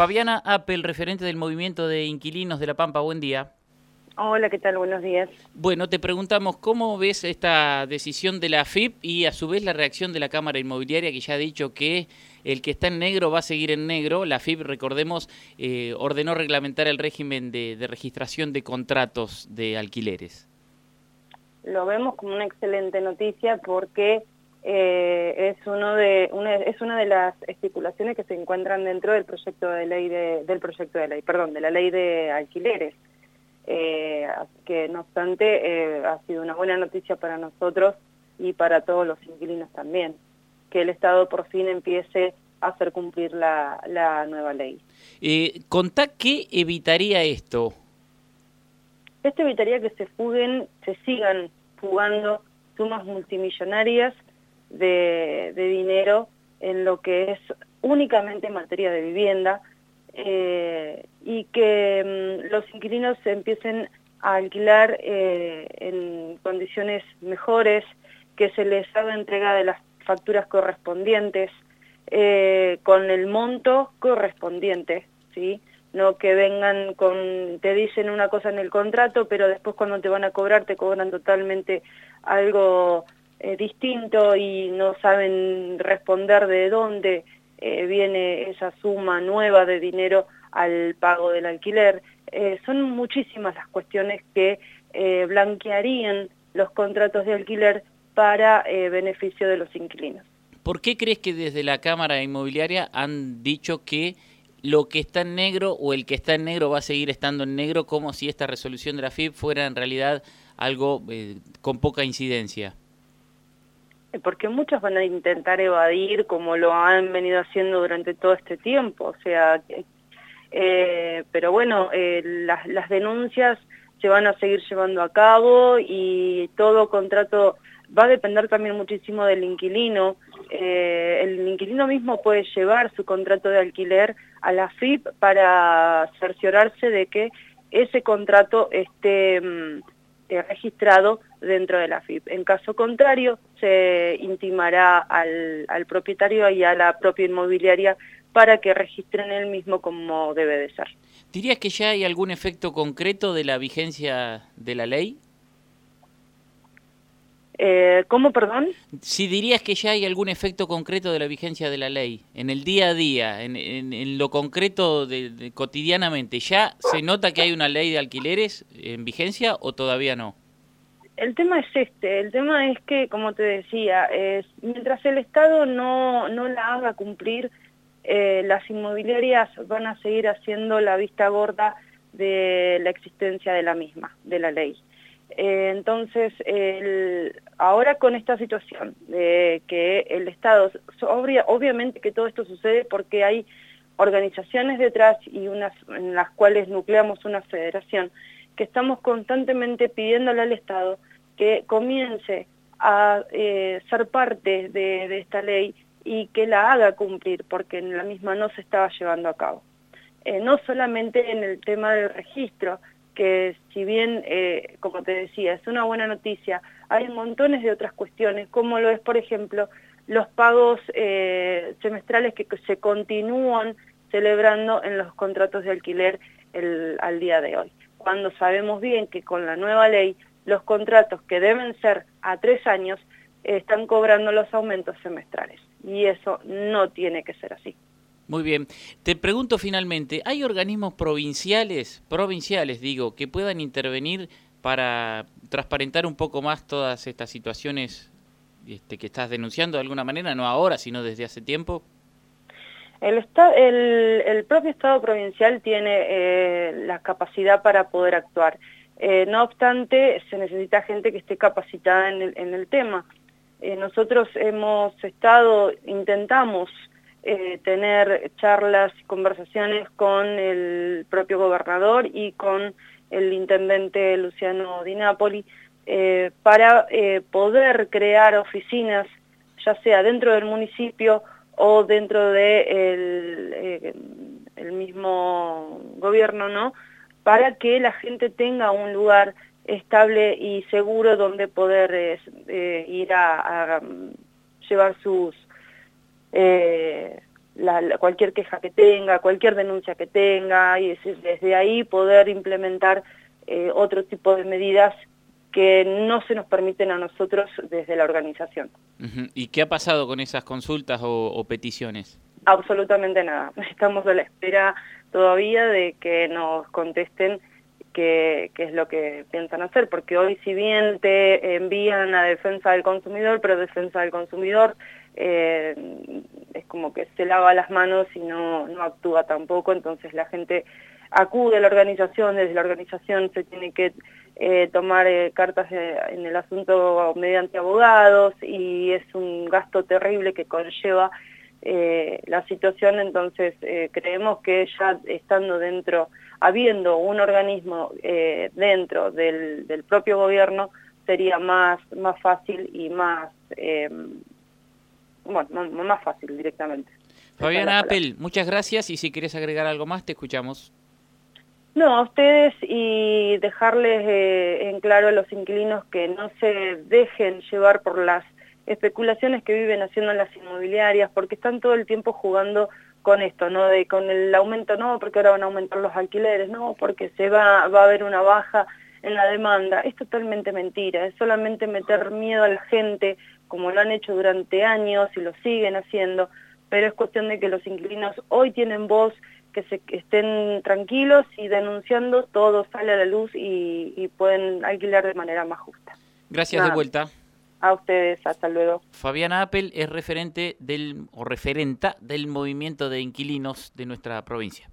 Fabiana Apple, referente del movimiento de inquilinos de La Pampa, buen día. Hola, ¿qué tal? Buenos días. Bueno, te preguntamos cómo ves esta decisión de la FIP y a su vez la reacción de la Cámara Inmobiliaria que ya ha dicho que el que está en negro va a seguir en negro. La FIP, recordemos, eh, ordenó reglamentar el régimen de, registración de contratos de alquileres. Lo vemos como una excelente noticia porque eh, es uno de una, es una de las estipulaciones que se encuentran dentro del proyecto de ley de, del proyecto de ley, perdón, de la ley de alquileres. Eh, que no obstante eh, ha sido una buena noticia para nosotros y para todos los inquilinos también, que el Estado por fin empiece a hacer cumplir la, la nueva ley. Eh, ¿Contá qué evitaría esto? Esto evitaría que se fuguen, se sigan fugando sumas multimillonarias de, dinero en lo que es únicamente materia de vivienda, eh, y que mm, los inquilinos empiecen a alquilar eh, en condiciones mejores, que se les haga entrega de las facturas correspondientes, eh, con el monto correspondiente, ¿sí? No que vengan con, te dicen una cosa en el contrato, pero después cuando te van a cobrar te cobran totalmente algo distinto y no saben responder de dónde eh, viene esa suma nueva de dinero al pago del alquiler. Eh, son muchísimas las cuestiones que eh, blanquearían los contratos de alquiler para beneficio de los inquilinos. ¿Por qué crees que desde la Cámara Inmobiliaria han dicho que lo que está en negro o el que está en negro va a seguir estando en negro como si esta resolución de la FIP fuera en realidad algo con poca incidencia? Porque muchos van a intentar evadir como lo han venido haciendo durante todo este tiempo, o sea, eh, pero bueno, eh, las, las denuncias se van a seguir llevando a cabo y todo contrato va a depender también muchísimo del inquilino. Eh, el inquilino mismo puede llevar su contrato de alquiler a la FIP para cerciorarse de que ese contrato esté mm, registrado dentro de la FIP. En caso contrario, se intimará al, propietario y a la propia inmobiliaria para que registren el mismo como debe de ser. ¿Dirías que ya hay algún efecto concreto de la vigencia de la ley? Eh, ¿Cómo, perdón? Si dirías que ya hay algún efecto concreto de la vigencia de la ley, en el día a día, en, lo concreto de, cotidianamente, ¿ya se nota que hay una ley de alquileres en vigencia o todavía no? El tema es este, el tema es que, como te decía, es, mientras el Estado no, no la haga cumplir, eh, las inmobiliarias van a seguir haciendo la vista gorda de la existencia de la misma, de la ley. Eh, entonces, ahora con esta situación de que el Estado, obviamente que todo esto sucede porque hay organizaciones detrás y unas en las cuales nucleamos una federación, que estamos constantemente pidiéndole al Estado que comience a eh, ser parte de, esta ley y que la haga cumplir, porque en la misma no se estaba llevando a cabo. Eh, no solamente en el tema del registro, que si bien, eh, como te decía, es una buena noticia, hay montones de otras cuestiones, como lo es, por ejemplo, los pagos eh, semestrales que se continúan celebrando en los contratos de alquiler al día de hoy. Cuando sabemos bien que con la nueva ley los contratos que deben ser a tres años están cobrando los aumentos semestrales y eso no tiene que ser así. Muy bien. Te pregunto finalmente, ¿hay organismos provinciales, provinciales digo, que puedan intervenir para transparentar un poco más todas estas situaciones este, que estás denunciando de alguna manera, no ahora, sino desde hace tiempo? El, el, propio Estado provincial tiene eh, la capacidad para poder actuar. Eh, no obstante, se necesita gente que esté capacitada en el, en el tema. Eh, nosotros hemos estado, intentamos eh, tener charlas y conversaciones con el propio gobernador y con el intendente Luciano Di Napoli eh, para eh, poder crear oficinas, ya sea dentro del municipio o dentro del de el mismo gobierno, ¿no? Para que la gente tenga un lugar estable y seguro donde poder ir a, a llevar sus cualquier queja que tenga, cualquier denuncia que tenga, y desde ahí poder implementar eh, otro tipo de medidas que no se nos permiten a nosotros desde la organización. ¿Y qué ha pasado con esas consultas o, peticiones? Absolutamente nada. Estamos a la espera todavía de que nos contesten qué, es lo que piensan hacer, porque hoy si bien te envían a defensa del consumidor, pero defensa del consumidor eh, es como que se lava las manos y no, no actúa tampoco, entonces la gente acude a la organización, desde la organización se tiene que eh, tomar eh, cartas en el asunto mediante abogados y es un gasto terrible que conlleva eh, la situación, entonces creemos que ya estando dentro, habiendo un organismo dentro del, del, propio gobierno, sería más, más fácil y más, bueno, más fácil directamente. Fabiana Apple, muchas gracias y si quieres agregar algo más, te escuchamos. No, a ustedes y dejarles eh, en claro a los inquilinos que no se dejen llevar por las especulaciones que viven haciendo las inmobiliarias, porque están todo el tiempo jugando con esto, ¿no? De con el aumento, no, porque ahora van a aumentar los alquileres, no, porque se va, va a haber una baja en la demanda. Es totalmente mentira, es solamente meter miedo a la gente, como lo han hecho durante años y lo siguen haciendo, pero es cuestión de que los inquilinos hoy tienen voz, que se estén tranquilos y denunciando todo sale a la luz y, pueden alquilar de manera más justa. Gracias de vuelta. A ustedes, hasta luego. Fabiana Apple es referente del o referenta del movimiento de inquilinos de nuestra provincia.